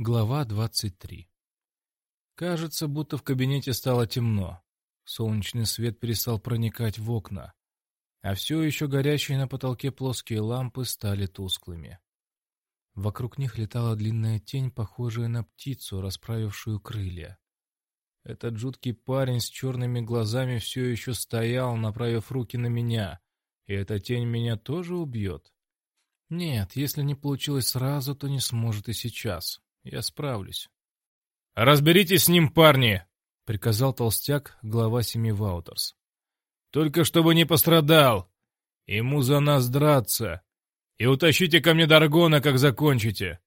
Глава 23 Кажется, будто в кабинете стало темно. Солнечный свет перестал проникать в окна, а все еще горящие на потолке плоские лампы стали тусклыми. Вокруг них летала длинная тень, похожая на птицу, расправившую крылья. Этот жуткий парень с черными глазами все еще стоял, направив руки на меня, и эта тень меня тоже убьет. Нет, если не получилось сразу, то не сможет и сейчас. Я справлюсь. «Разберитесь с ним, парни!» — приказал толстяк, глава семьи Ваутерс. «Только чтобы не пострадал! Ему за нас драться! И утащите ко мне Даргона, как закончите!»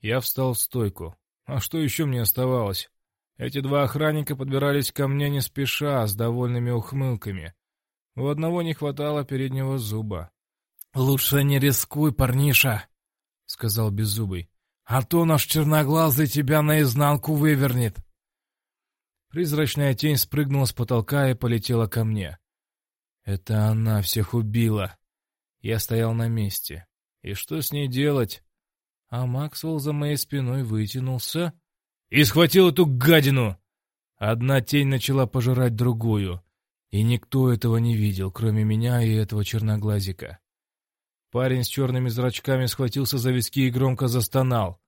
Я встал в стойку. А что еще мне оставалось? Эти два охранника подбирались ко мне не спеша, с довольными ухмылками. У одного не хватало переднего зуба. «Лучше не рискуй, парниша», — сказал Беззубый. А то наш черноглазый тебя наизнанку вывернет. Призрачная тень спрыгнула с потолка и полетела ко мне. Это она всех убила. Я стоял на месте. И что с ней делать? А Максвелл за моей спиной вытянулся и схватил эту гадину. Одна тень начала пожирать другую, и никто этого не видел, кроме меня и этого черноглазика. Парень с черными зрачками схватился за виски и громко застонал.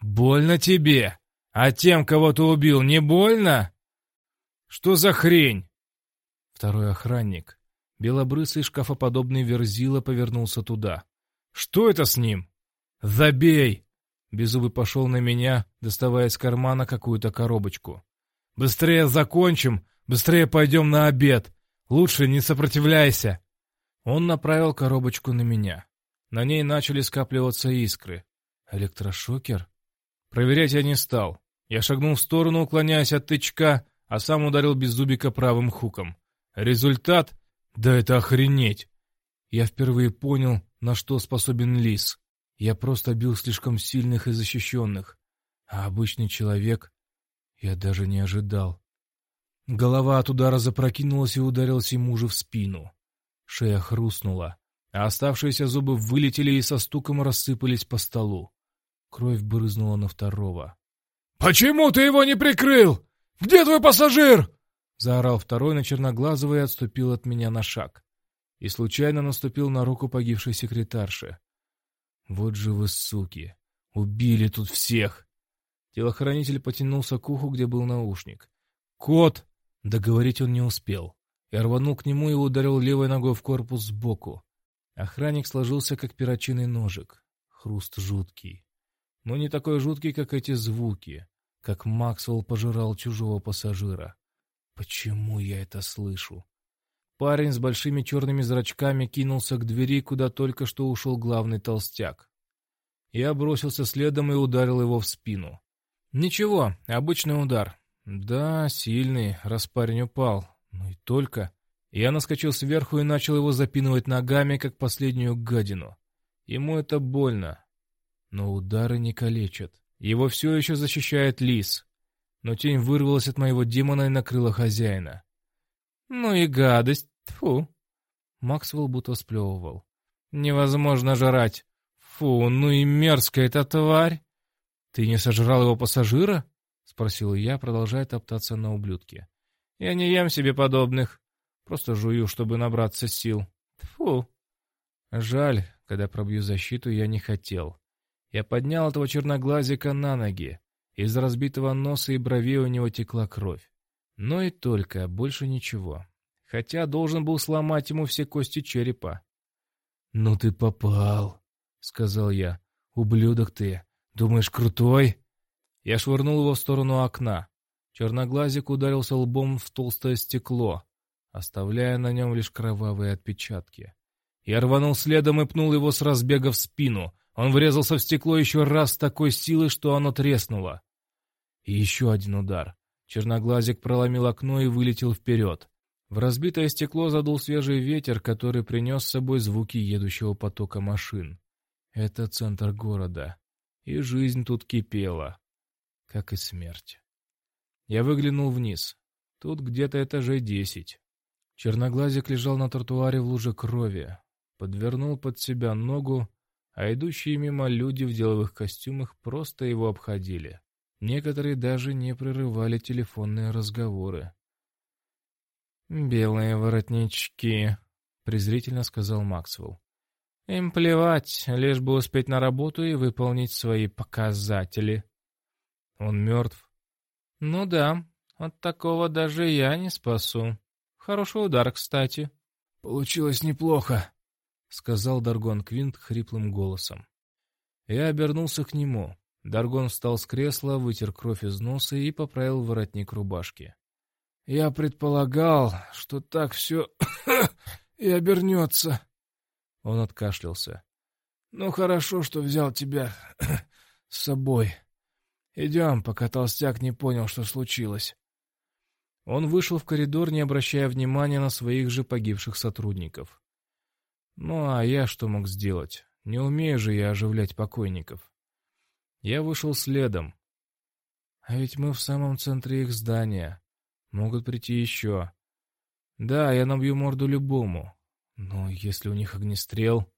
«Больно тебе? А тем, кого ты убил, не больно? Что за хрень?» Второй охранник, белобрысый шкафоподобный верзила, повернулся туда. «Что это с ним?» «Забей!» Беззубый пошел на меня, доставая из кармана какую-то коробочку. «Быстрее закончим! Быстрее пойдем на обед! Лучше не сопротивляйся!» Он направил коробочку на меня. На ней начали скапливаться искры. Электрошокер? Проверять я не стал. Я шагнул в сторону, уклоняясь от тычка, а сам ударил Беззубика правым хуком. Результат? Да это охренеть! Я впервые понял, на что способен лис. Я просто бил слишком сильных и защищенных. А обычный человек... Я даже не ожидал. Голова от удара запрокинулась и ударилась ему же в спину. Шея хрустнула а оставшиеся зубы вылетели и со стуком рассыпались по столу. Кровь брызнула на второго. «Почему ты его не прикрыл? Где твой пассажир?» Заорал второй на черноглазого и отступил от меня на шаг. И случайно наступил на руку погибшей секретарши. «Вот же вы, суки! Убили тут всех!» Телохранитель потянулся к уху, где был наушник. «Кот!» Договорить он не успел. Я рванул к нему и ударил левой ногой в корпус сбоку. Охранник сложился, как перочинный ножик. Хруст жуткий. Но не такой жуткий, как эти звуки, как Максвелл пожирал чужого пассажира. Почему я это слышу? Парень с большими черными зрачками кинулся к двери, куда только что ушел главный толстяк. Я бросился следом и ударил его в спину. Ничего, обычный удар. Да, сильный, раз парень упал. Ну и только. Я наскочил сверху и начал его запинывать ногами, как последнюю гадину. Ему это больно. Но удары не калечат. Его все еще защищает лис. Но тень вырвалась от моего демона и накрыла хозяина. «Ну и гадость! Фу!» Максвелл будто сплевывал. «Невозможно жрать! Фу, ну и мерзкая эта тварь!» «Ты не сожрал его пассажира?» — спросил я, продолжая топтаться на ублюдке. «Я не ем себе подобных. Просто жую, чтобы набраться сил. Фу. Жаль, когда пробью защиту, я не хотел. Я поднял этого черноглазика на ноги. Из разбитого носа и бровей у него текла кровь. Но и только, больше ничего. Хотя должен был сломать ему все кости черепа. «Ну ты попал», — сказал я. «Ублюдок ты. Думаешь, крутой?» Я швырнул его в сторону окна. Черноглазик ударился лбом в толстое стекло оставляя на нем лишь кровавые отпечатки. Я рванул следом и пнул его с разбега в спину. Он врезался в стекло еще раз с такой силой, что оно треснуло. И еще один удар. Черноглазик проломил окно и вылетел вперед. В разбитое стекло задул свежий ветер, который принес с собой звуки едущего потока машин. Это центр города. И жизнь тут кипела. Как и смерть. Я выглянул вниз. Тут где-то этажей десять. Черноглазик лежал на тротуаре в луже крови, подвернул под себя ногу, а идущие мимо люди в деловых костюмах просто его обходили. Некоторые даже не прерывали телефонные разговоры. «Белые воротнички», — презрительно сказал Максвелл. «Им плевать, лишь бы успеть на работу и выполнить свои показатели». «Он мертв?» «Ну да, от такого даже я не спасу. Хороший удар, кстати». «Получилось неплохо», — сказал Даргон Квинт хриплым голосом. Я обернулся к нему. Даргон встал с кресла, вытер кровь из носа и поправил воротник рубашки. «Я предполагал, что так все и обернется». Он откашлялся. «Ну, хорошо, что взял тебя с собой. Идем, пока толстяк не понял, что случилось». Он вышел в коридор, не обращая внимания на своих же погибших сотрудников. Ну, а я что мог сделать? Не умею же я оживлять покойников. Я вышел следом. А ведь мы в самом центре их здания. Могут прийти еще. Да, я набью морду любому. Но если у них огнестрел...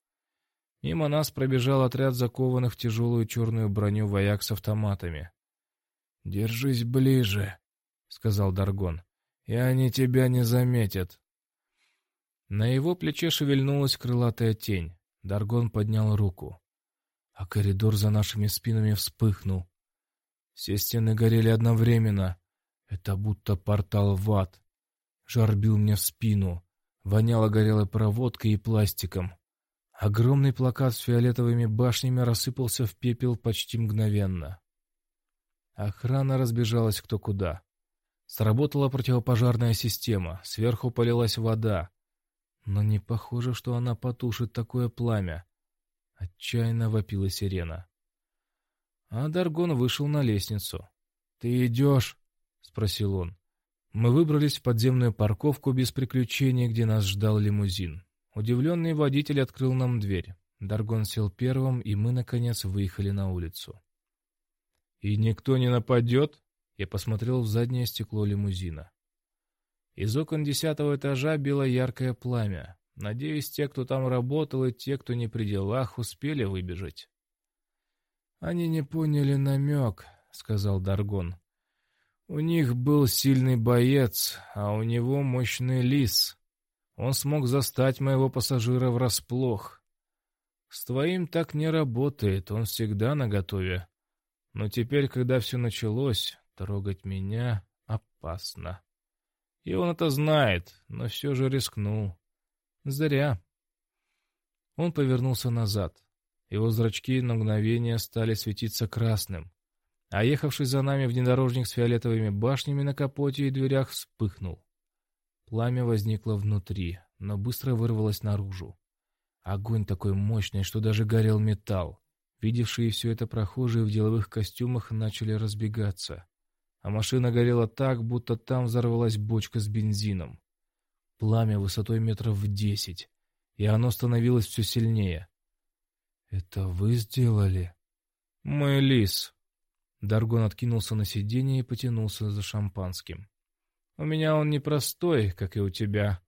Мимо нас пробежал отряд закованных в тяжелую черную броню вояк с автоматами. «Держись ближе», — сказал Даргон, — «и они тебя не заметят». На его плече шевельнулась крылатая тень. Даргон поднял руку а коридор за нашими спинами вспыхнул. Все стены горели одновременно. Это будто портал в ад. Жар бил мне в спину. Воняло горелой проводкой и пластиком. Огромный плакат с фиолетовыми башнями рассыпался в пепел почти мгновенно. Охрана разбежалась кто куда. Сработала противопожарная система, сверху полилась вода. Но не похоже, что она потушит такое пламя. Отчаянно вопила сирена. А Даргон вышел на лестницу. «Ты идешь?» — спросил он. Мы выбрались в подземную парковку без приключений, где нас ждал лимузин. Удивленный водитель открыл нам дверь. Даргон сел первым, и мы, наконец, выехали на улицу. «И никто не нападет?» Я посмотрел в заднее стекло лимузина. Из окон десятого этажа било яркое пламя. Надеюсь, те, кто там работал, и те, кто не при делах, успели выбежать. «Они не поняли намек», — сказал Даргон. «У них был сильный боец, а у него мощный лис. Он смог застать моего пассажира врасплох. С твоим так не работает, он всегда наготове. Но теперь, когда все началось, трогать меня опасно. И он это знает, но все же рискнул. Зря. Он повернулся назад. Его зрачки на мгновение стали светиться красным. А ехавший за нами внедорожник с фиолетовыми башнями на капоте и дверях вспыхнул. Пламя возникло внутри, но быстро вырвалось наружу. Огонь такой мощный, что даже горел металл. Видевшие все это прохожие в деловых костюмах начали разбегаться. А машина горела так, будто там взорвалась бочка с бензином пламя высотой метров в десять, и оно становилось все сильнее. «Это вы сделали?» «Мой лис». Даргон откинулся на сиденье и потянулся за шампанским. «У меня он непростой, как и у тебя.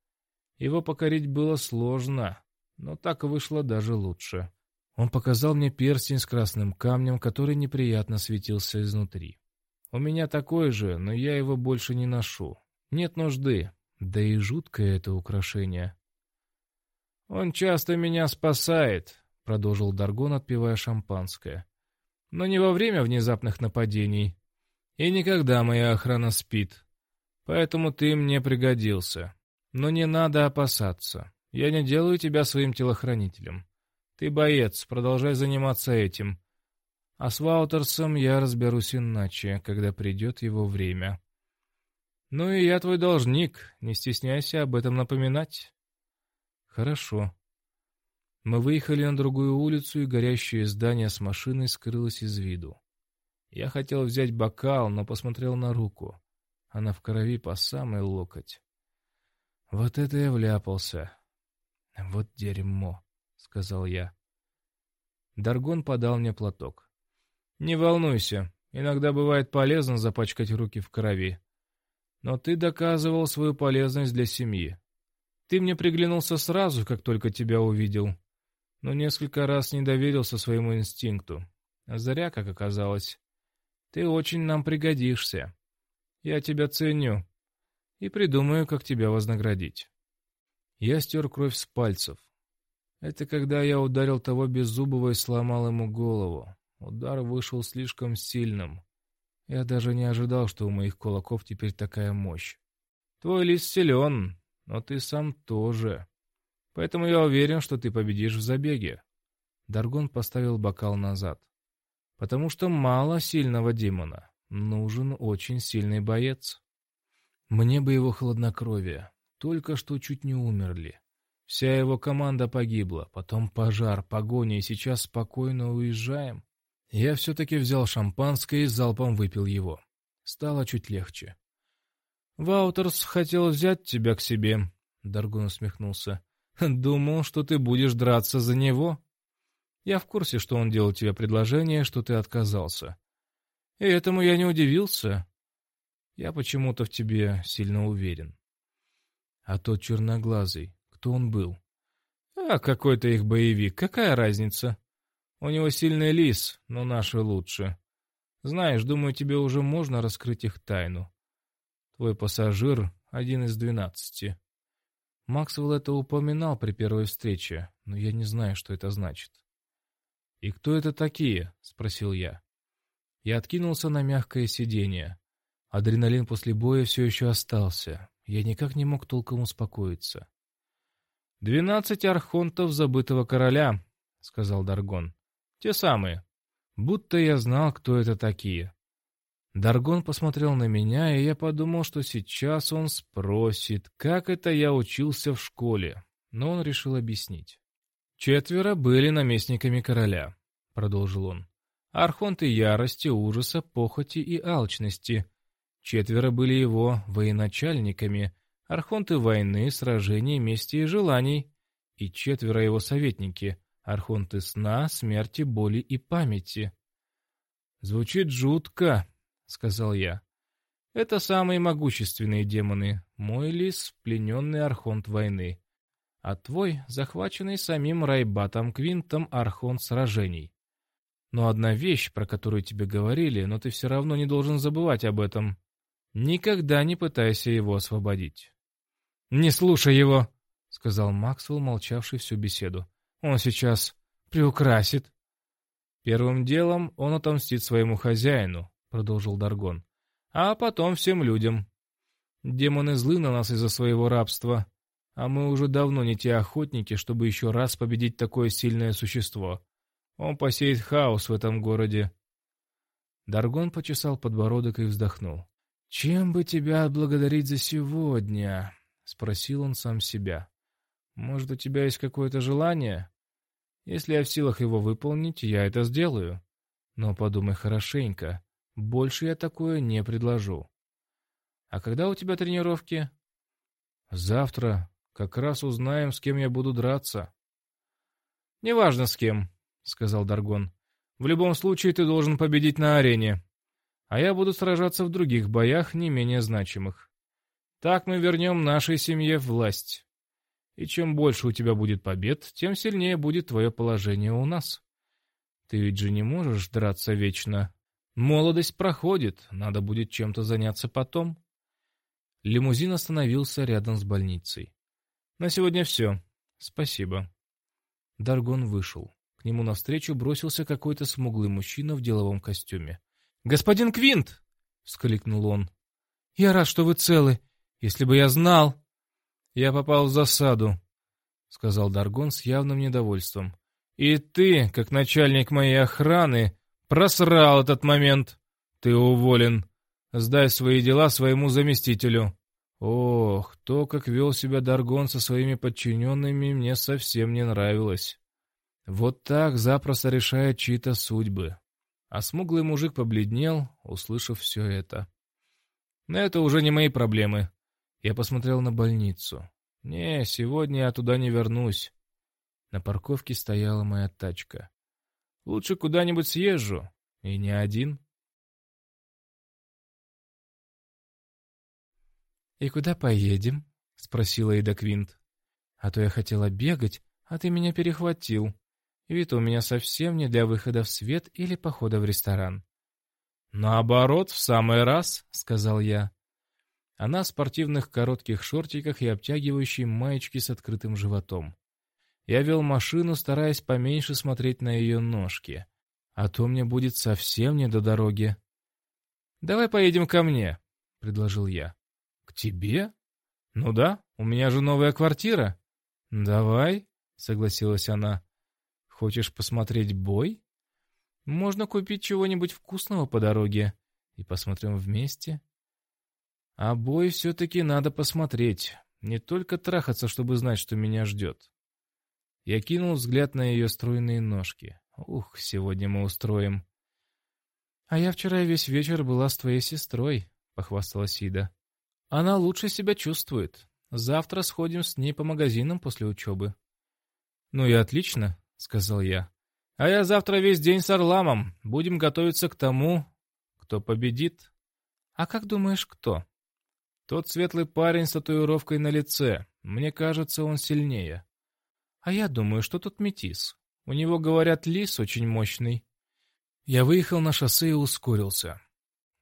Его покорить было сложно, но так вышло даже лучше». Он показал мне перстень с красным камнем, который неприятно светился изнутри. «У меня такой же, но я его больше не ношу. Нет нужды. Да и жуткое это украшение. «Он часто меня спасает», — продолжил Даргон, отпивая шампанское. «Но не во время внезапных нападений. И никогда моя охрана спит. Поэтому ты мне пригодился. Но не надо опасаться. Я не делаю тебя своим телохранителем. Ты боец, продолжай заниматься этим. А с Ваутерсом я разберусь иначе, когда придет его время». «Ну и я твой должник, не стесняйся об этом напоминать». «Хорошо». Мы выехали на другую улицу, и горящее здание с машиной скрылось из виду. Я хотел взять бокал, но посмотрел на руку. Она в крови по самый локоть. Вот это я вляпался. Вот дерьмо, — сказал я. Даргон подал мне платок. Не волнуйся, иногда бывает полезно запачкать руки в крови. Но ты доказывал свою полезность для семьи. Ты мне приглянулся сразу, как только тебя увидел. но несколько раз не доверился своему инстинкту. А зря, как оказалось. Ты очень нам пригодишься. Я тебя ценю и придумаю, как тебя вознаградить. Я стер кровь с пальцев. Это когда я ударил того беззубого и сломал ему голову. Удар вышел слишком сильным. Я даже не ожидал, что у моих кулаков теперь такая мощь. Твой лист силен, но ты сам тоже. Поэтому я уверен, что ты победишь в забеге. Даргон поставил бокал назад. Потому что мало сильного демона. Нужен очень сильный боец. Мне бы его хладнокровие. Только что чуть не умерли. Вся его команда погибла, потом пожар, погоня, и сейчас спокойно уезжаем. Я все-таки взял шампанское и залпом выпил его. Стало чуть легче. «Ваутерс хотел взять тебя к себе», — Даргон усмехнулся. Думал, что ты будешь драться за него. Я в курсе, что он делал тебе предложение, что ты отказался. И этому я не удивился. Я почему-то в тебе сильно уверен. А тот черноглазый, кто он был? А какой-то их боевик, какая разница? У него сильный лис, но наши лучше. Знаешь, думаю, тебе уже можно раскрыть их тайну. Твой пассажир — один из двенадцати. Максвелл это упоминал при первой встрече, но я не знаю, что это значит. «И кто это такие?» — спросил я. Я откинулся на мягкое сиденье. Адреналин после боя все еще остался. Я никак не мог толком успокоиться. «Двенадцать архонтов забытого короля», — сказал Даргон. «Те самые. Будто я знал, кто это такие. Даргон посмотрел на меня, и я подумал, что сейчас он спросит, как это я учился в школе, но он решил объяснить. «Четверо были наместниками короля», — продолжил он. «Архонты ярости, ужаса, похоти и алчности. Четверо были его военачальниками, архонты войны, сражений, мести и желаний. И четверо его советники, архонты сна, смерти, боли и памяти». Звучит жутко, — сказал я. «Это самые могущественные демоны. Мой лис — плененный архонт войны, а твой — захваченный самим Райбатом Квинтом архонт сражений. Но одна вещь, про которую тебе говорили, но ты все равно не должен забывать об этом. Никогда не пытайся его освободить». «Не слушай его!» — сказал Максвелл, молчавший всю беседу. «Он сейчас приукрасит». Первым делом он отомстит своему хозяину, продолжил Даргон. А потом всем людям. Демоны злы на нас из-за своего рабства, а мы уже давно не те охотники, чтобы еще раз победить такое сильное существо. Он посеет хаос в этом городе. Даргон почесал подбородок и вздохнул. «Чем бы тебя отблагодарить за сегодня?» — спросил он сам себя. «Может, у тебя есть какое-то желание? Если я в силах его выполнить, я это сделаю. Но подумай хорошенько. Больше я такое не предложу. А когда у тебя тренировки? Завтра. Как раз узнаем, с кем я буду драться. Неважно с кем, сказал Даргон. В любом случае ты должен победить на арене. А я буду сражаться в других боях, не менее значимых. Так мы вернем нашей семье власть. И чем больше у тебя будет побед, тем сильнее будет твое положение у нас. Ты ведь же не можешь драться вечно, Молодость проходит, надо будет чем-то заняться потом. Лимузин остановился рядом с больницей. На сегодня все. Спасибо. Даргон вышел. К нему навстречу бросился какой-то смуглый мужчина в деловом костюме. «Господин Квинт!» — вскликнул он. «Я рад, что вы целы. Если бы я знал...» «Я попал в засаду», — сказал Даргон с явным недовольством. «И ты, как начальник моей охраны, Просрал этот момент. Ты уволен. Сдай свои дела своему заместителю. Ох, то, как вел себя Даргон со своими подчиненными, мне совсем не нравилось. Вот так запросто решает чьи-то судьбы. А смуглый мужик побледнел, услышав все это. Но это уже не мои проблемы. Я посмотрел на больницу. Не, сегодня я туда не вернусь. На парковке стояла моя тачка. Лучше куда-нибудь съезжу. И не один. «И куда поедем?» — спросила Эда Квинт. «А то я хотела бегать, а ты меня перехватил. Вид у меня совсем не для выхода в свет или похода в ресторан. «Наоборот, в самый раз», — сказал я. Она в спортивных коротких шортиках и обтягивающей маечке с открытым животом. Я вел машину, стараясь поменьше смотреть на ее ножки. А то мне будет совсем не до дороги. «Давай поедем ко мне», — предложил я. «К тебе?» «Ну да, у меня же новая квартира». «Давай», — согласилась она. «Хочешь посмотреть бой?» «Можно купить чего-нибудь вкусного по дороге и посмотрим вместе». «А бой все-таки надо посмотреть, не только трахаться, чтобы знать, что меня ждет». Я кинул взгляд на ее стройные ножки. «Ух, сегодня мы устроим». «А я вчера весь вечер была с твоей сестрой», — похвасталась Ида. «Она лучше себя чувствует. Завтра сходим с ней по магазинам после учебы». «Ну и отлично», — сказал я. «А я завтра весь день с Орламом. Будем готовиться к тому, кто победит». «А как думаешь, кто?» «Тот светлый парень с татуировкой на лице. Мне кажется, он сильнее». «А я думаю, что тут метис. У него, говорят, лис очень мощный». Я выехал на шоссе и ускорился.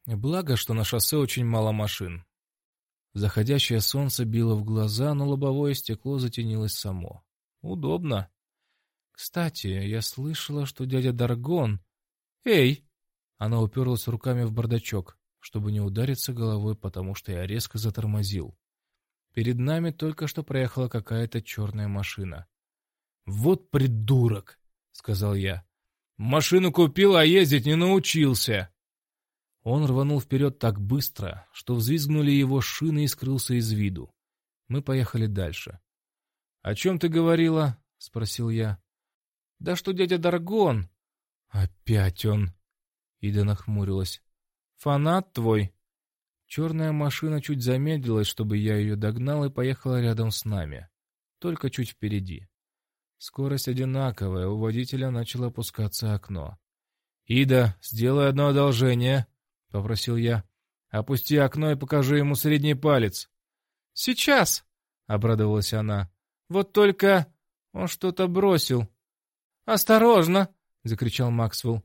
Благо, что на шоссе очень мало машин. Заходящее солнце било в глаза, но лобовое стекло затенилось само. Удобно. Кстати, я слышала, что дядя Даргон... Эй! Она уперлась руками в бардачок, чтобы не удариться головой, потому что я резко затормозил. Перед нами только что проехала какая-то черная машина. «Вот придурок!» — сказал я. Машину купил, а ездить не научился. Он рванул вперед так быстро, что взвизгнули его шины и скрылся из виду. Мы поехали дальше. — О чем ты говорила? — спросил я. — Да что дядя Даргон. — Опять он. Ида нахмурилась. — Фанат твой? Черная машина чуть замедлилась, чтобы я ее догнал, и поехала рядом с нами. Только чуть впереди. Скорость одинаковая, у водителя начало опускаться окно. «Ида, сделай одно одолжение», — попросил я. «Опусти окно и покажи ему средний палец». «Сейчас», — обрадовалась она. «Вот только он что-то бросил». «Осторожно!» — закричал Максвелл.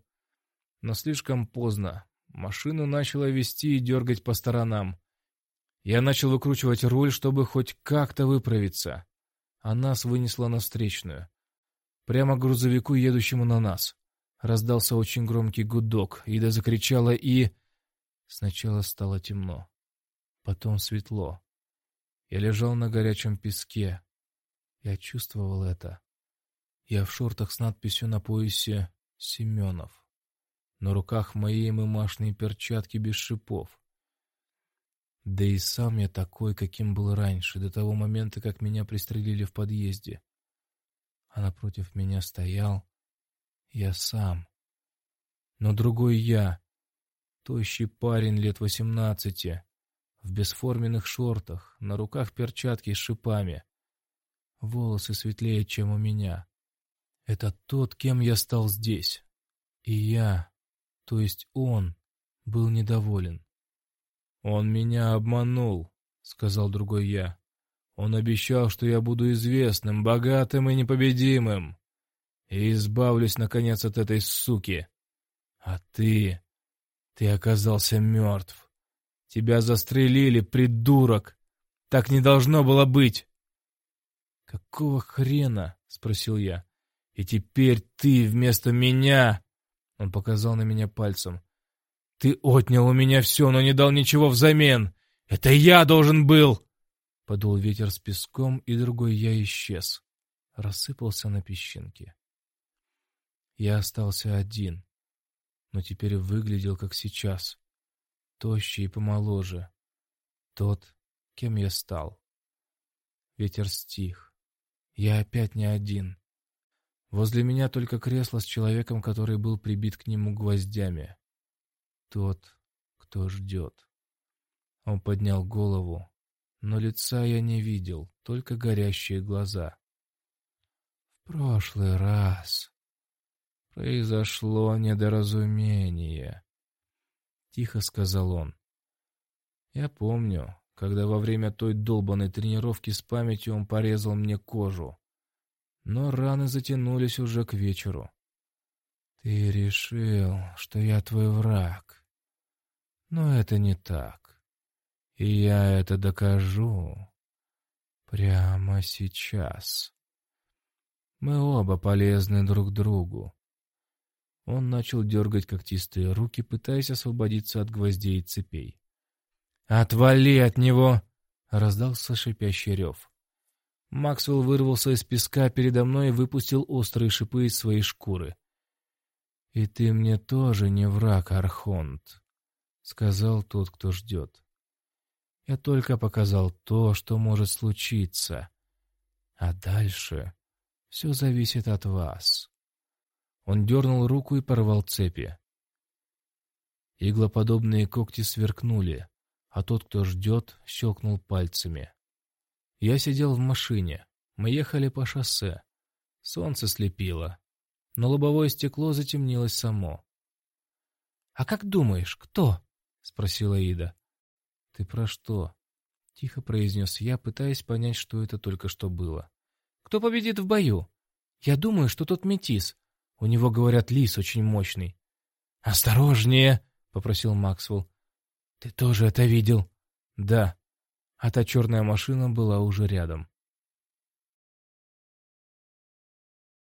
Но слишком поздно. Машину начало вести и дергать по сторонам. Я начал выкручивать руль, чтобы хоть как-то выправиться а нас вынесло на встречную. Прямо к грузовику, едущему на нас. Раздался очень громкий гудок, Ида закричала и... Сначала стало темно, потом светло. Я лежал на горячем песке. Я чувствовал это. Я в шортах с надписью на поясе «Семенов». На руках моей мымашные перчатки без шипов. Да и сам я такой, каким был раньше, до того момента, как меня пристрелили в подъезде. А напротив меня стоял я сам. Но другой я, тощий парень лет восемнадцати, в бесформенных шортах, на руках перчатки с шипами. Волосы светлее, чем у меня. Это тот, кем я стал здесь. И я, то есть он, был недоволен. «Он меня обманул», — сказал другой я. «Он обещал, что я буду известным, богатым и непобедимым, и избавлюсь, наконец, от этой суки. А ты... ты оказался мертв. Тебя застрелили, придурок! Так не должно было быть!» «Какого хрена?» — спросил я. «И теперь ты вместо меня...» Он показал на меня пальцем. Ты отнял у меня все, но не дал ничего взамен. Это я должен был!» Подул ветер с песком, и другой я исчез. Рассыпался на песчинки. Я остался один, но теперь выглядел как сейчас. Тощий и помоложе. Тот, кем я стал. Ветер стих. Я опять не один. Возле меня только кресло с человеком, который был прибит к нему гвоздями. Тот, кто ждет. Он поднял голову, но лица я не видел, только горящие глаза. В прошлый раз произошло недоразумение, тихо сказал он. Я помню, когда во время той долбанной тренировки с памятью он порезал мне кожу. Но раны затянулись уже к вечеру. «Ты решил, что я твой враг. Но это не так. И я это докажу. Прямо сейчас. Мы оба полезны друг другу. Он начал дергать когтистые руки, пытаясь освободиться от гвоздей и цепей. «Отвали от него!» — раздался шипящий рев. Максвелл вырвался из песка передо мной и выпустил острые шипы из своей шкуры. «И ты мне тоже не враг, Архонт», — сказал тот, кто ждет. «Я только показал то, что может случиться. А дальше все зависит от вас». Он дернул руку и порвал цепи. Иглоподобные когти сверкнули, а тот, кто ждет, щелкнул пальцами. Я сидел в машине. Мы ехали по шоссе. Солнце слепило, но лобовое стекло затемнилось само. «А как думаешь, кто?» — спросила Ида. «Ты про что?» — тихо произнес я, пытаясь понять, что это только что было. «Кто победит в бою? Я думаю, что тот метис. У него, говорят, лис очень мощный. «Осторожнее!» — попросил Максвелл. «Ты тоже это видел?» «Да». А та черная машина была уже рядом.